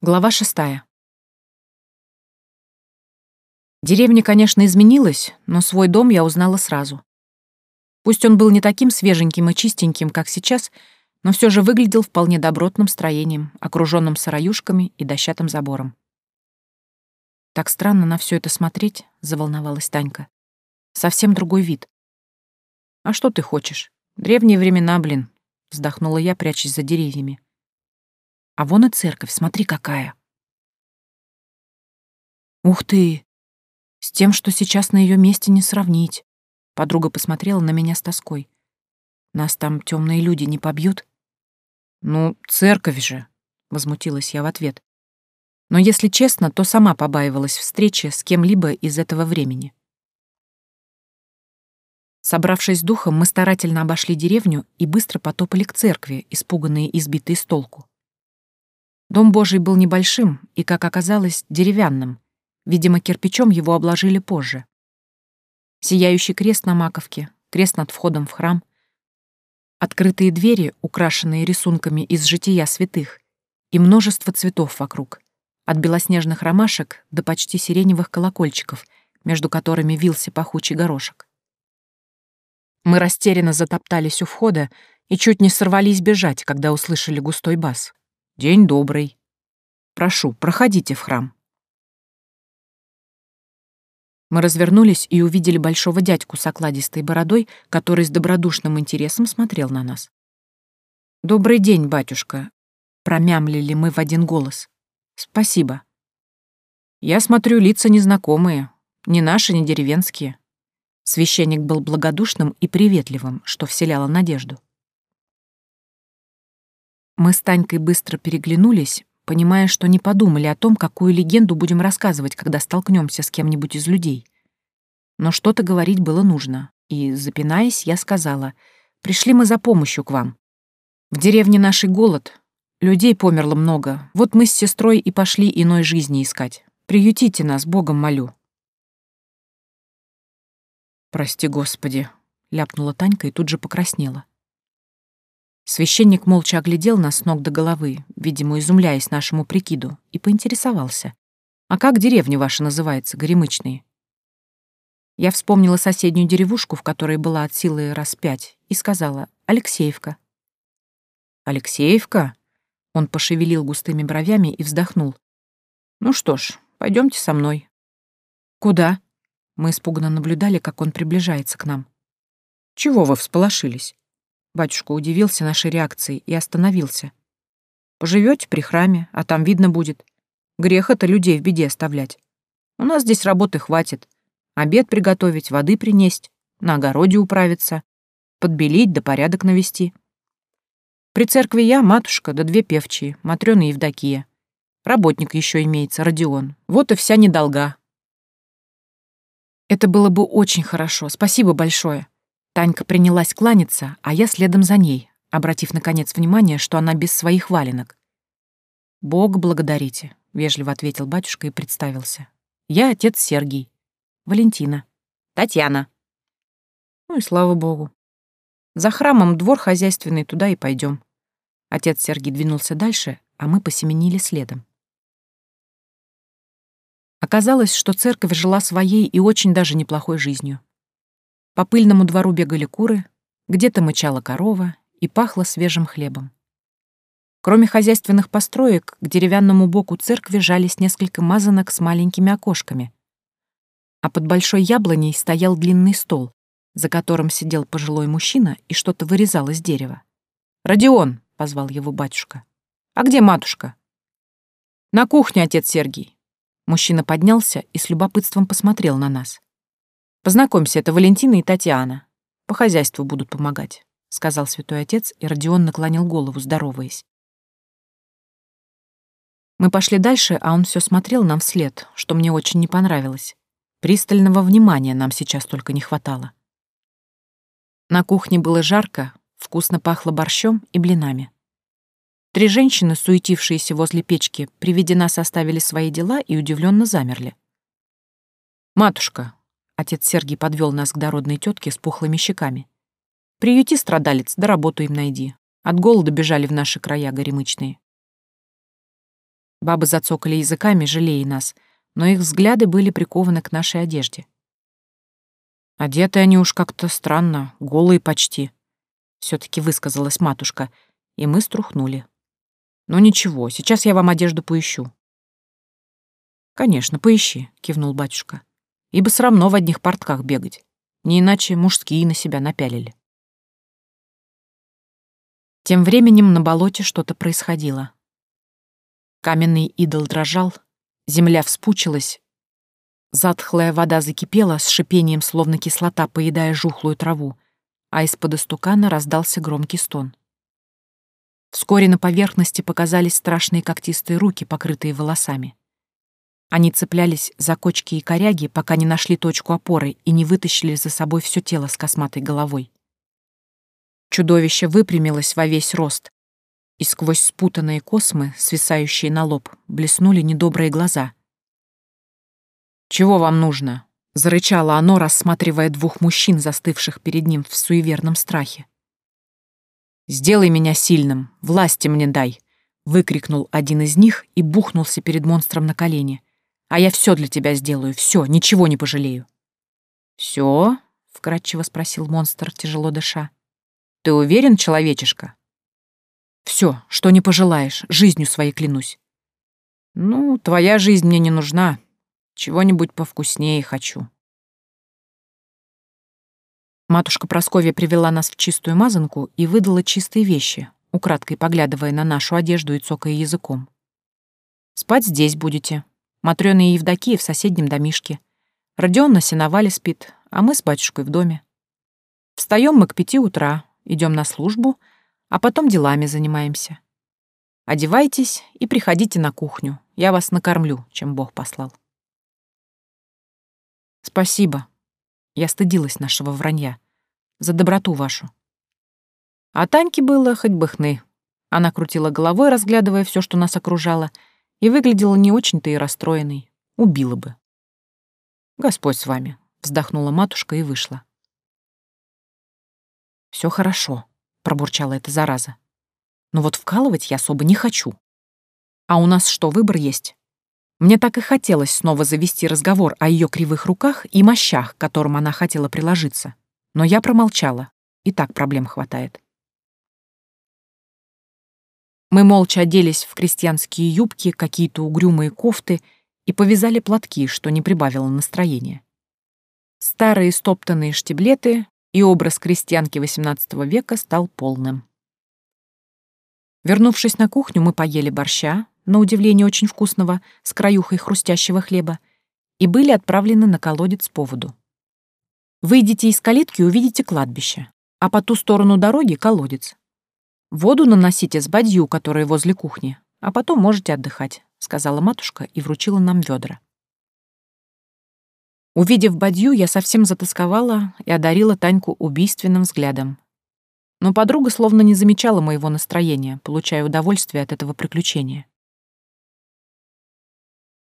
Глава шестая. Деревня, конечно, изменилась, но свой дом я узнала сразу. Пусть он был не таким свеженьким и чистеньким, как сейчас, но все же выглядел вполне добротным строением, окруженным сыроюшками и дощатым забором. «Так странно на все это смотреть», — заволновалась Танька. «Совсем другой вид». «А что ты хочешь? Древние времена, блин», — вздохнула я, прячась за деревьями. А вон и церковь, смотри какая. Ух ты! С тем, что сейчас на ее месте не сравнить. Подруга посмотрела на меня с тоской. Нас там темные люди не побьют? Ну, церковь же, возмутилась я в ответ. Но если честно, то сама побаивалась встречи с кем-либо из этого времени. Собравшись духом, мы старательно обошли деревню и быстро потопали к церкви, испуганные и сбитые с толку. Дом Божий был небольшим и, как оказалось, деревянным. Видимо, кирпичом его обложили позже. Сияющий крест на маковке, крест над входом в храм, открытые двери, украшенные рисунками из жития святых, и множество цветов вокруг, от белоснежных ромашек до почти сиреневых колокольчиков, между которыми вился пахучий горошек. Мы растерянно затоптались у входа и чуть не сорвались бежать, когда услышали густой бас. День добрый. Прошу, проходите в храм. Мы развернулись и увидели большого дядьку с окладистой бородой, который с добродушным интересом смотрел на нас. «Добрый день, батюшка», — промямлили мы в один голос. «Спасибо». «Я смотрю, лица незнакомые, ни наши, ни деревенские». Священник был благодушным и приветливым, что вселяло надежду. Мы с Танькой быстро переглянулись, понимая, что не подумали о том, какую легенду будем рассказывать, когда столкнемся с кем-нибудь из людей. Но что-то говорить было нужно, и, запинаясь, я сказала, «Пришли мы за помощью к вам. В деревне нашей голод, людей померло много, вот мы с сестрой и пошли иной жизни искать. Приютите нас, Богом молю». «Прости, Господи», — ляпнула Танька и тут же покраснела. Священник молча оглядел нас с ног до головы, видимо, изумляясь нашему прикиду, и поинтересовался. «А как деревня ваша называется, Горемычные?» Я вспомнила соседнюю деревушку, в которой была от силы раз пять, и сказала «Алексеевка». «Алексеевка?» Он пошевелил густыми бровями и вздохнул. «Ну что ж, пойдемте со мной». «Куда?» Мы испуганно наблюдали, как он приближается к нам. «Чего вы всполошились? Батюшка удивился нашей реакции и остановился. Поживете при храме, а там видно будет. Грех это людей в беде оставлять. У нас здесь работы хватит. Обед приготовить, воды принесть, на огороде управиться, подбелить да порядок навести. При церкви я, матушка, да две певчие, Матрёна и Евдокия. Работник еще имеется, Родион. Вот и вся недолга. Это было бы очень хорошо, спасибо большое. Танька принялась кланяться, а я следом за ней, обратив, наконец, внимание, что она без своих валенок. «Бог благодарите», — вежливо ответил батюшка и представился. «Я отец Сергий. Валентина. Татьяна». Ну и слава богу. За храмом двор хозяйственный, туда и пойдем. Отец Сергий двинулся дальше, а мы посеменили следом. Оказалось, что церковь жила своей и очень даже неплохой жизнью. По пыльному двору бегали куры, где-то мычала корова и пахло свежим хлебом. Кроме хозяйственных построек, к деревянному боку церкви жались несколько мазанок с маленькими окошками. А под большой яблоней стоял длинный стол, за которым сидел пожилой мужчина и что-то вырезал из дерева. «Родион!» — позвал его батюшка. «А где матушка?» «На кухне, отец Сергий». Мужчина поднялся и с любопытством посмотрел на нас. Познакомься, это Валентина и Татьяна. По хозяйству будут помогать», — сказал святой отец, и Родион наклонил голову, здороваясь. Мы пошли дальше, а он все смотрел нам вслед, что мне очень не понравилось. Пристального внимания нам сейчас только не хватало. На кухне было жарко, вкусно пахло борщом и блинами. Три женщины, суетившиеся возле печки, при виде нас оставили свои дела и удивленно замерли. «Матушка, Отец Сергий подвел нас к дородной тетке с пухлыми щеками. «Приюти, страдалец, да работу им найди. От голода бежали в наши края горемычные». Бабы зацокали языками, жалея нас, но их взгляды были прикованы к нашей одежде. Одеты они уж как-то странно, голые почти. все таки высказалась матушка, и мы струхнули. Ну ничего, сейчас я вам одежду поищу. Конечно, поищи, кивнул батюшка. Ибо срамно в одних портках бегать. Не иначе мужские на себя напялили. Тем временем на болоте что-то происходило. Каменный идол дрожал, земля вспучилась, затхлая вода закипела с шипением, словно кислота, поедая жухлую траву, а из-под истукана раздался громкий стон. Вскоре на поверхности показались страшные когтистые руки, покрытые волосами. Они цеплялись за кочки и коряги, пока не нашли точку опоры и не вытащили за собой все тело с косматой головой. Чудовище выпрямилось во весь рост, и сквозь спутанные космы, свисающие на лоб, блеснули недобрые глаза. «Чего вам нужно?» — зарычало оно, рассматривая двух мужчин, застывших перед ним в суеверном страхе. «Сделай меня сильным, власти мне дай!» — выкрикнул один из них и бухнулся перед монстром на колени. «А я все для тебя сделаю, все, ничего не пожалею». «Все?» — вкратчиво спросил монстр, тяжело дыша. Ты уверен, человечишка? Все, что не пожелаешь, жизнью своей клянусь. Ну, твоя жизнь мне не нужна. Чего-нибудь повкуснее хочу. Матушка Просковья привела нас в чистую мазанку и выдала чистые вещи, украдкой поглядывая на нашу одежду и цокая языком. Спать здесь будете. Матрёна и Евдокия в соседнем домишке. Родион на сеновале спит, а мы с батюшкой в доме. Встаем мы к пяти утра, идем на службу, а потом делами занимаемся. Одевайтесь и приходите на кухню. Я вас накормлю, чем Бог послал. Спасибо. Я стыдилась нашего вранья. За доброту вашу. А Таньке было хоть бы хны. Она крутила головой, разглядывая все, что нас окружало, и выглядела не очень-то и расстроенной. Убила бы. «Господь с вами», — вздохнула матушка и вышла. Все хорошо», — пробурчала эта зараза. «Но вот вкалывать я особо не хочу. А у нас что, выбор есть?» Мне так и хотелось снова завести разговор о ее кривых руках и мощах, к которым она хотела приложиться. Но я промолчала. И так проблем хватает. Мы молча оделись в крестьянские юбки, какие-то угрюмые кофты и повязали платки, что не прибавило настроения. Старые стоптанные штиблеты, и образ крестьянки XVIII века стал полным. Вернувшись на кухню, мы поели борща, на удивление очень вкусного, с краюхой хрустящего хлеба, и были отправлены на колодец по воду. Выйдите из калитки и увидите кладбище, а по ту сторону дороги — колодец. Воду наносите с бадью, которая возле кухни, а потом можете отдыхать, — сказала матушка и вручила нам ведра. Увидев бадью, я совсем затасковала и одарила Таньку убийственным взглядом. Но подруга словно не замечала моего настроения, получая удовольствие от этого приключения.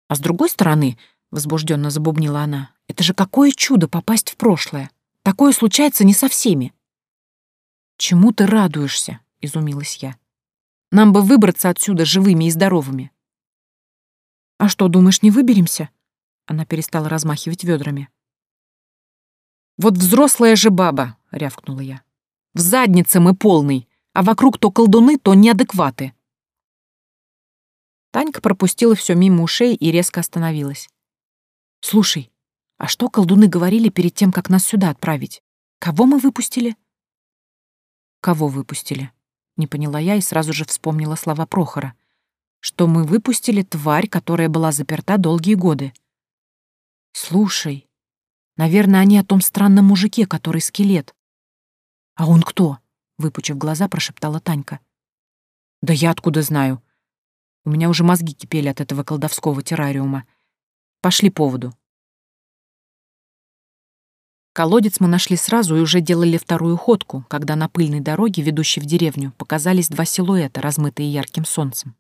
«А с другой стороны, — возбужденно забубнила она, — это же какое чудо попасть в прошлое! Такое случается не со всеми!» «Чему ты радуешься?» — изумилась я. «Нам бы выбраться отсюда живыми и здоровыми». «А что, думаешь, не выберемся?» Она перестала размахивать ведрами. «Вот взрослая же баба!» — рявкнула я. «В заднице мы полный, а вокруг то колдуны, то неадекваты». Танька пропустила все мимо ушей и резко остановилась. «Слушай, а что колдуны говорили перед тем, как нас сюда отправить? Кого мы выпустили?» «Кого выпустили?» — не поняла я и сразу же вспомнила слова Прохора. «Что мы выпустили тварь, которая была заперта долгие годы». Слушай, наверное, они о том странном мужике, который скелет. А он кто? Выпучив глаза, прошептала Танька. Да я откуда знаю? У меня уже мозги кипели от этого колдовского террариума. Пошли поводу. Колодец мы нашли сразу и уже делали вторую ходку, когда на пыльной дороге, ведущей в деревню, показались два силуэта, размытые ярким солнцем.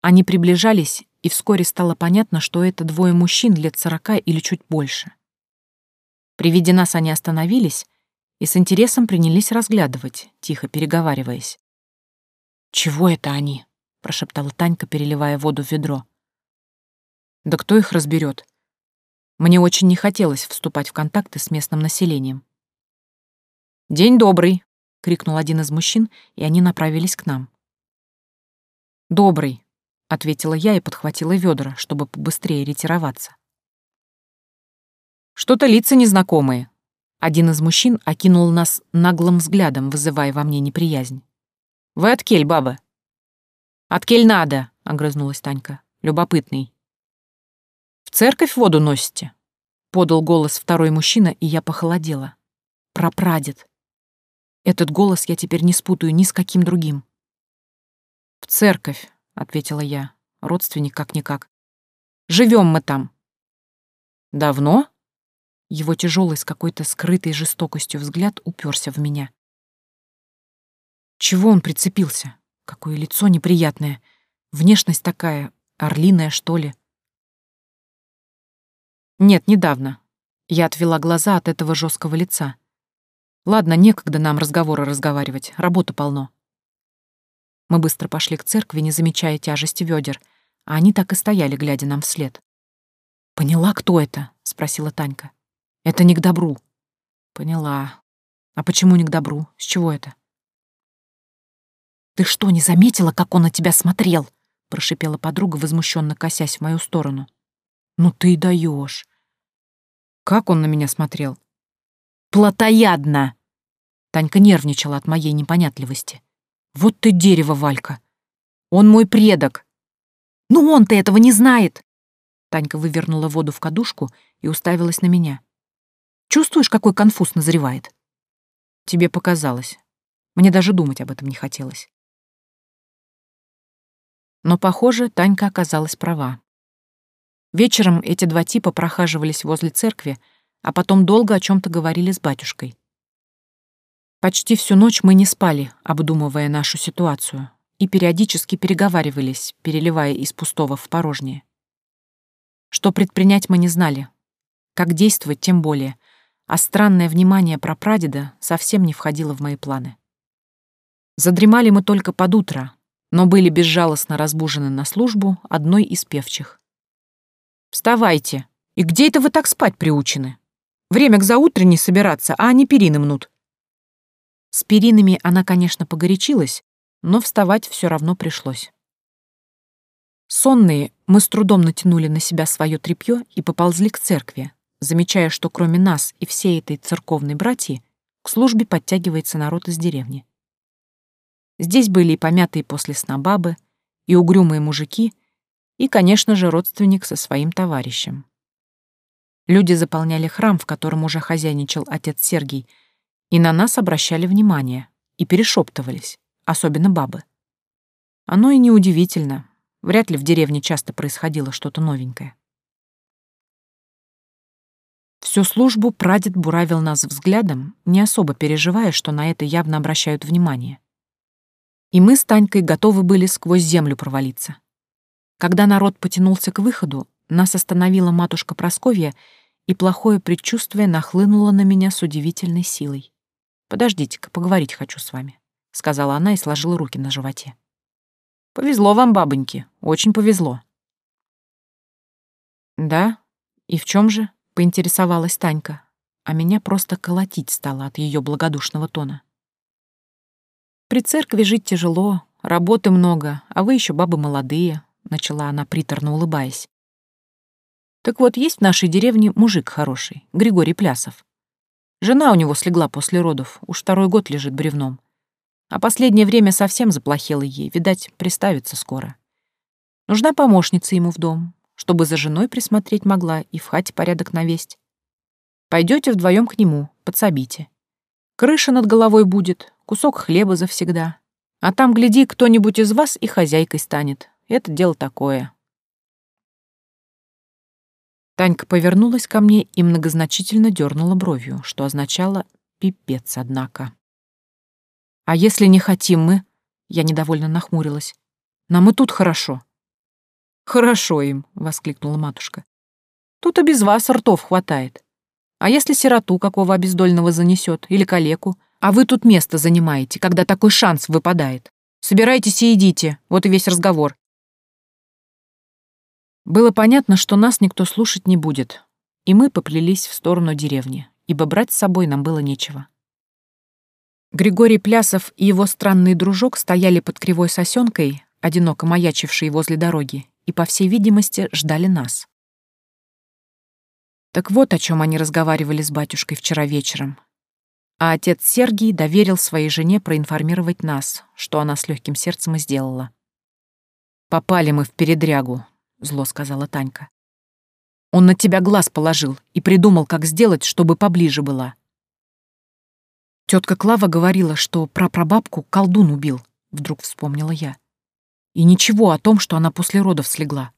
Они приближались, и вскоре стало понятно, что это двое мужчин лет сорока или чуть больше. При виде нас они остановились и с интересом принялись разглядывать, тихо переговариваясь. «Чего это они?» — прошептала Танька, переливая воду в ведро. Да кто их разберет? Мне очень не хотелось вступать в контакты с местным населением. «День добрый!» — крикнул один из мужчин, и они направились к нам. «Добрый!» — ответила я и подхватила ведра, чтобы побыстрее ретироваться. «Что-то лица незнакомые!» Один из мужчин окинул нас наглым взглядом, вызывая во мне неприязнь. «Вы от кель, баба?» «От кель надо!» — огрызнулась Танька. «Любопытный». «В церковь воду носите?» — подал голос второй мужчина, и я похолодела. «Прапрадед». Этот голос я теперь не спутаю ни с каким другим. «В церковь», — ответила я, родственник как-никак. Живем мы там». «Давно?» Его тяжелый с какой-то скрытой жестокостью взгляд уперся в меня. Чего он прицепился? Какое лицо неприятное. Внешность такая, орлиная, что ли. Нет, недавно. Я отвела глаза от этого жесткого лица. Ладно, некогда нам разговоры разговаривать, работы полно. Мы быстро пошли к церкви, не замечая тяжести ведер, а они так и стояли, глядя нам вслед. «Поняла, кто это?» — спросила Танька. «Это не к добру». «Поняла. А почему не к добру? С чего это?» «Ты что, не заметила, как он на тебя смотрел?» — прошипела подруга, возмущенно косясь в мою сторону. «Ну ты даешь. «Как он на меня смотрел?» «Плотоядно!» Танька нервничала от моей непонятливости. Вот ты дерево, Валька. Он мой предок. Ну он-то этого не знает. Танька вывернула воду в кадушку и уставилась на меня. Чувствуешь, какой конфуз назревает? Тебе показалось. Мне даже думать об этом не хотелось. Но, похоже, Танька оказалась права. Вечером эти два типа прохаживались возле церкви, а потом долго о чем то говорили с батюшкой. Почти всю ночь мы не спали, обдумывая нашу ситуацию, и периодически переговаривались, переливая из пустого в порожнее. Что предпринять мы не знали. Как действовать, тем более. А странное внимание про прадеда совсем не входило в мои планы. Задремали мы только под утро, но были безжалостно разбужены на службу одной из певчих. «Вставайте! И где это вы так спать приучены? Время к заутренней собираться, а они перины мнут. С перинами она, конечно, погорячилась, но вставать все равно пришлось. Сонные, мы с трудом натянули на себя свое тряпье и поползли к церкви, замечая, что кроме нас и всей этой церковной братьи к службе подтягивается народ из деревни. Здесь были и помятые после сна бабы, и угрюмые мужики, и, конечно же, родственник со своим товарищем. Люди заполняли храм, в котором уже хозяйничал отец Сергий — и на нас обращали внимание, и перешептывались, особенно бабы. Оно и неудивительно, вряд ли в деревне часто происходило что-то новенькое. Всю службу прадед буравил нас взглядом, не особо переживая, что на это явно обращают внимание. И мы с Танькой готовы были сквозь землю провалиться. Когда народ потянулся к выходу, нас остановила матушка Просковья, и плохое предчувствие нахлынуло на меня с удивительной силой. «Подождите-ка, поговорить хочу с вами», — сказала она и сложила руки на животе. «Повезло вам, бабоньки, очень повезло». «Да? И в чем же?» — поинтересовалась Танька, а меня просто колотить стало от ее благодушного тона. «При церкви жить тяжело, работы много, а вы еще бабы молодые», — начала она приторно улыбаясь. «Так вот, есть в нашей деревне мужик хороший, Григорий Плясов. Жена у него слегла после родов, уж второй год лежит бревном. А последнее время совсем заплохело ей, видать, приставится скоро. Нужна помощница ему в дом, чтобы за женой присмотреть могла и в хате порядок навесть. Пойдете вдвоем к нему, подсобите. Крыша над головой будет, кусок хлеба завсегда. А там, гляди, кто-нибудь из вас и хозяйкой станет. Это дело такое. Танька повернулась ко мне и многозначительно дернула бровью, что означало «пипец, однако». «А если не хотим мы?» — я недовольно нахмурилась. «Нам и тут хорошо». «Хорошо им», — воскликнула матушка. «Тут и без вас ртов хватает. А если сироту какого обездольного занесет или калеку, а вы тут место занимаете, когда такой шанс выпадает? Собирайтесь и идите, вот и весь разговор. Было понятно, что нас никто слушать не будет, и мы поплелись в сторону деревни, ибо брать с собой нам было нечего. Григорий Плясов и его странный дружок стояли под кривой сосенкой, одиноко маячившей возле дороги, и, по всей видимости, ждали нас. Так вот о чем они разговаривали с батюшкой вчера вечером. А отец Сергий доверил своей жене проинформировать нас, что она с легким сердцем и сделала. «Попали мы в передрягу», — зло сказала Танька. «Он на тебя глаз положил и придумал, как сделать, чтобы поближе была». Тетка Клава говорила, что прапрабабку колдун убил, вдруг вспомнила я. И ничего о том, что она после родов слегла.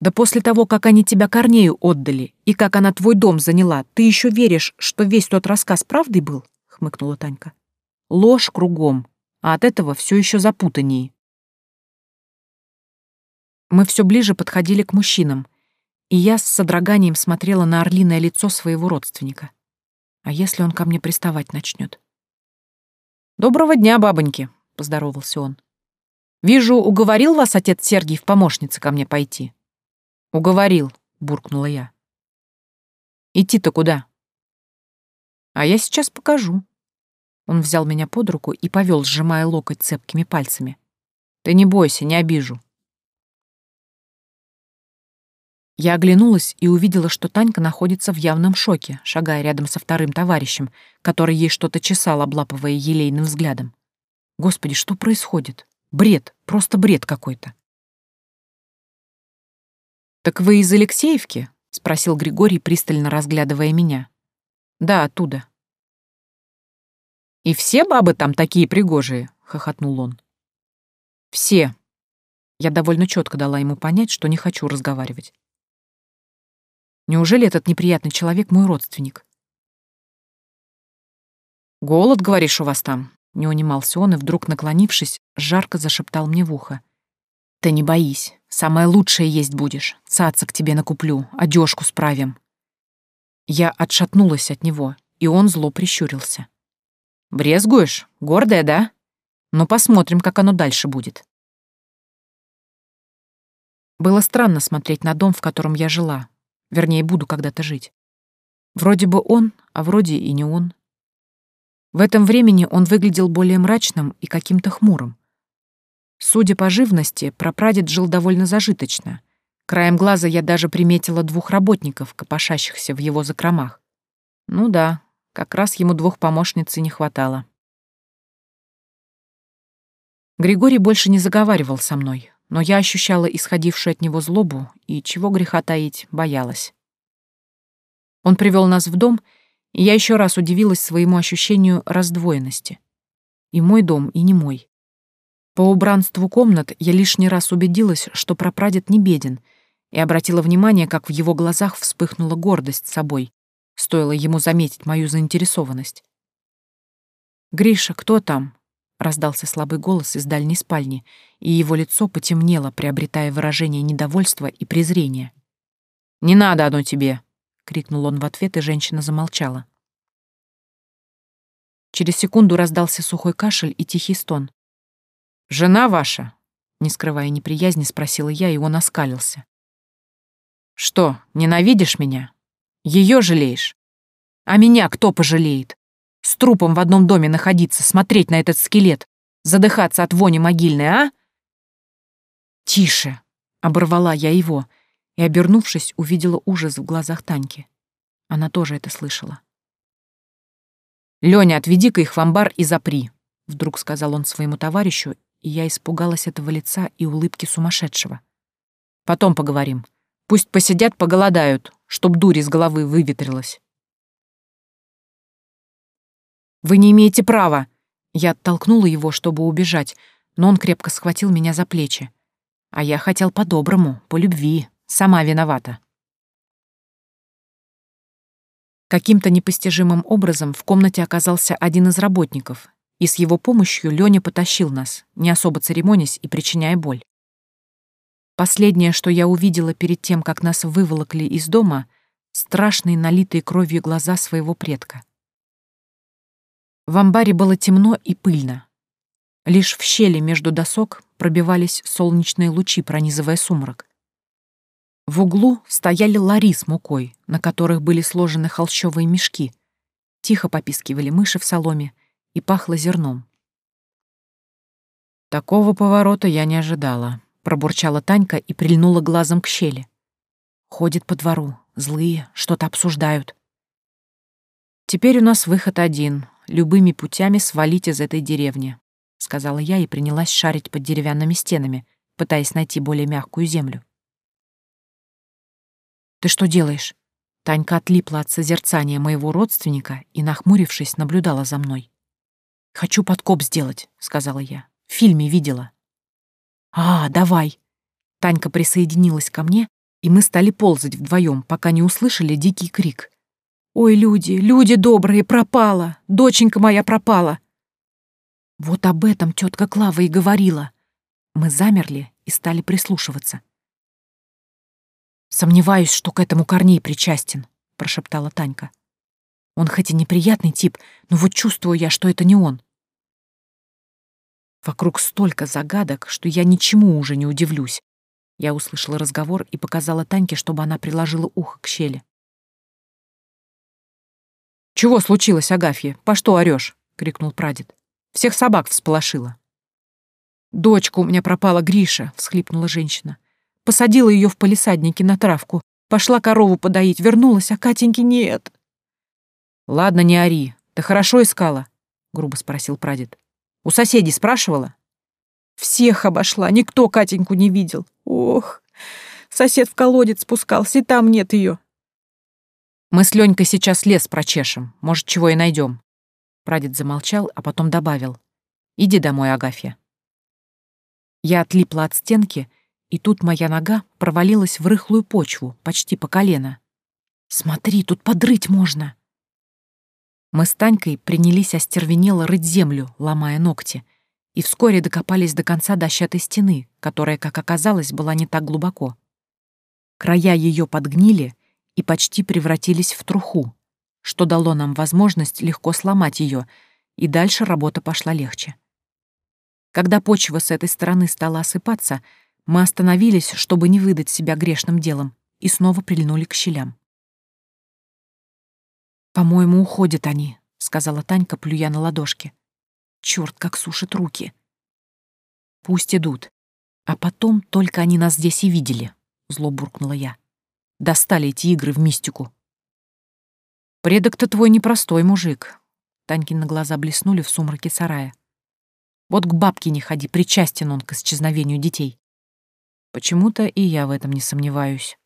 Да после того, как они тебя Корнею отдали, и как она твой дом заняла, ты еще веришь, что весь тот рассказ правдой был? хмыкнула Танька. Ложь кругом, а от этого все еще запутаннее. Мы все ближе подходили к мужчинам, и я с содроганием смотрела на орлиное лицо своего родственника. А если он ко мне приставать начнет? «Доброго дня, бабоньки», — поздоровался он. «Вижу, уговорил вас отец Сергий в помощнице ко мне пойти». «Уговорил», — буркнула я. «Идти-то куда?» «А я сейчас покажу». Он взял меня под руку и повел, сжимая локоть цепкими пальцами. «Ты не бойся, не обижу». Я оглянулась и увидела, что Танька находится в явном шоке, шагая рядом со вторым товарищем, который ей что-то чесал, облапывая елейным взглядом. Господи, что происходит? Бред, просто бред какой-то. «Так вы из Алексеевки?» — спросил Григорий, пристально разглядывая меня. «Да, оттуда». «И все бабы там такие пригожие?» — хохотнул он. «Все». Я довольно четко дала ему понять, что не хочу разговаривать. Неужели этот неприятный человек мой родственник? «Голод, говоришь, у вас там?» — не унимался он и, вдруг наклонившись, жарко зашептал мне в ухо. «Ты не боись, самое лучшее есть будешь. Цаца к тебе накуплю, одежку справим». Я отшатнулась от него, и он зло прищурился. «Брезгуешь? Гордая, да? Ну, посмотрим, как оно дальше будет». Было странно смотреть на дом, в котором я жила. Вернее, буду когда-то жить. Вроде бы он, а вроде и не он. В этом времени он выглядел более мрачным и каким-то хмурым. Судя по живности, прапрадед жил довольно зажиточно. Краем глаза я даже приметила двух работников, копошащихся в его закромах. Ну да, как раз ему двух помощниц и не хватало. Григорий больше не заговаривал со мной, но я ощущала исходившую от него злобу и, чего греха таить, боялась. Он привел нас в дом, и я еще раз удивилась своему ощущению раздвоенности. И мой дом, и не мой. По убранству комнат я лишний раз убедилась, что прапрадед не беден, и обратила внимание, как в его глазах вспыхнула гордость собой, стоило ему заметить мою заинтересованность. «Гриша, кто там?» — раздался слабый голос из дальней спальни, и его лицо потемнело, приобретая выражение недовольства и презрения. «Не надо оно тебе!» — крикнул он в ответ, и женщина замолчала. Через секунду раздался сухой кашель и тихий стон. «Жена ваша?» — не скрывая неприязни, спросила я, и он оскалился. «Что, ненавидишь меня? Ее жалеешь? А меня кто пожалеет? С трупом в одном доме находиться, смотреть на этот скелет, задыхаться от вони могильной, а?» «Тише!» — оборвала я его, и, обернувшись, увидела ужас в глазах Таньки. Она тоже это слышала. «Лёня, отведи-ка их в амбар и запри», — вдруг сказал он своему товарищу, и я испугалась этого лица и улыбки сумасшедшего. Потом поговорим. Пусть посидят, поголодают, чтоб дурь из головы выветрилась. «Вы не имеете права!» Я оттолкнула его, чтобы убежать, но он крепко схватил меня за плечи. А я хотел по-доброму, по любви, сама виновата. Каким-то непостижимым образом в комнате оказался один из работников, и с его помощью Лёня потащил нас, не особо церемонясь и причиняя боль. Последнее, что я увидела перед тем, как нас выволокли из дома, страшные налитые кровью глаза своего предка. В амбаре было темно и пыльно. Лишь в щели между досок пробивались солнечные лучи, пронизывая сумрак. В углу стояли лари с мукой, на которых были сложены холщовые мешки. Тихо попискивали мыши в соломе и пахло зерном. Такого поворота я не ожидала, пробурчала Танька и прильнула глазом к щели. Ходит по двору, злые, что-то обсуждают. Теперь у нас выход один — любыми путями свалить из этой деревни, сказала я и принялась шарить под деревянными стенами, пытаясь найти более мягкую землю. «Ты что делаешь?» Танька отлипла от созерцания моего родственника и, нахмурившись, наблюдала за мной. «Хочу подкоп сделать», — сказала я. «В фильме видела». «А, давай». Танька присоединилась ко мне, и мы стали ползать вдвоем, пока не услышали дикий крик. «Ой, люди, люди добрые, пропала! Доченька моя пропала!» Вот об этом тетка Клава и говорила. Мы замерли и стали прислушиваться. «Сомневаюсь, что к этому Корней причастен», — прошептала Танька. «Он хоть и неприятный тип, но вот чувствую я, что это не он». Вокруг столько загадок, что я ничему уже не удивлюсь. Я услышала разговор и показала Таньке, чтобы она приложила ухо к щели. «Чего случилось, Агафья? По что орёшь?» — крикнул прадед. «Всех собак всполошила». «Дочка у меня пропала, Гриша», — всхлипнула женщина. Посадила ее в палисаднике на травку. Пошла корову подоить, вернулась, а Катеньки нет. «Ладно, не ори. Ты хорошо искала?» — грубо спросил прадед. «У соседей спрашивала?» «Всех обошла, никто Катеньку не видел. Ох, сосед в колодец спускался, и там нет ее. «Мы с Ленькой сейчас лес прочешем, может, чего и найдем. Прадед замолчал, а потом добавил. «Иди домой, Агафья». Я отлипла от стенки и тут моя нога провалилась в рыхлую почву, почти по колено. «Смотри, тут подрыть можно!» Мы с Танькой принялись остервенело рыть землю, ломая ногти, и вскоре докопались до конца дощатой стены, которая, как оказалось, была не так глубоко. Края ее подгнили и почти превратились в труху, что дало нам возможность легко сломать ее, и дальше работа пошла легче. Когда почва с этой стороны стала осыпаться, мы остановились, чтобы не выдать себя грешным делом, и снова прильнули к щелям. «По-моему, уходят они», — сказала Танька, плюя на ладошки. «Чёрт, как сушит руки!» «Пусть идут. А потом только они нас здесь и видели», — зло буркнула я. «Достали эти игры в мистику». «Предок-то твой непростой мужик», — Танькины глаза блеснули в сумраке сарая. «Вот к бабке не ходи, причастен он к исчезновению детей». Почему-то и я в этом не сомневаюсь.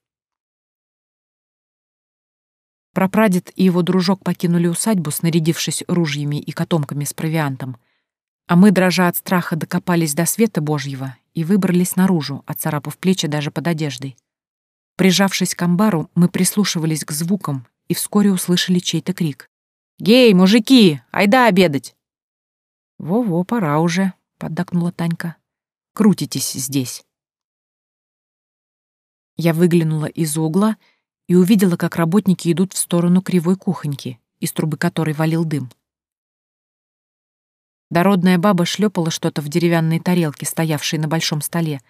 Прапрадед и его дружок покинули усадьбу, снарядившись ружьями и котомками с провиантом, а мы, дрожа от страха, докопались до света Божьего и выбрались наружу, отцарапав плечи даже под одеждой. Прижавшись к амбару, мы прислушивались к звукам и вскоре услышали чей-то крик. «Гей, мужики, айда обедать!» «Во-во, пора уже», — поддакнула Танька. «Крутитесь здесь». Я выглянула из-за угла и увидела, как работники идут в сторону кривой кухоньки, из трубы которой валил дым. Дородная баба шлепала что-то в деревянной тарелке, стоявшей на большом столе,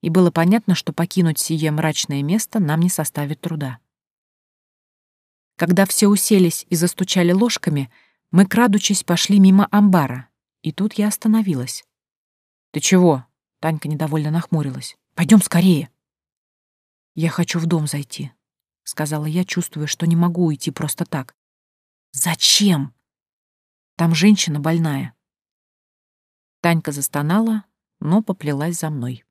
и было понятно, что покинуть сие мрачное место нам не составит труда. Когда все уселись и застучали ложками, мы, крадучись, пошли мимо амбара, и тут я остановилась. «Ты чего?» — Танька недовольно нахмурилась. «Пойдем скорее!» «Я хочу в дом зайти», — сказала я, чувствуя, что не могу уйти просто так. «Зачем?» «Там женщина больная». Танька застонала, но поплелась за мной.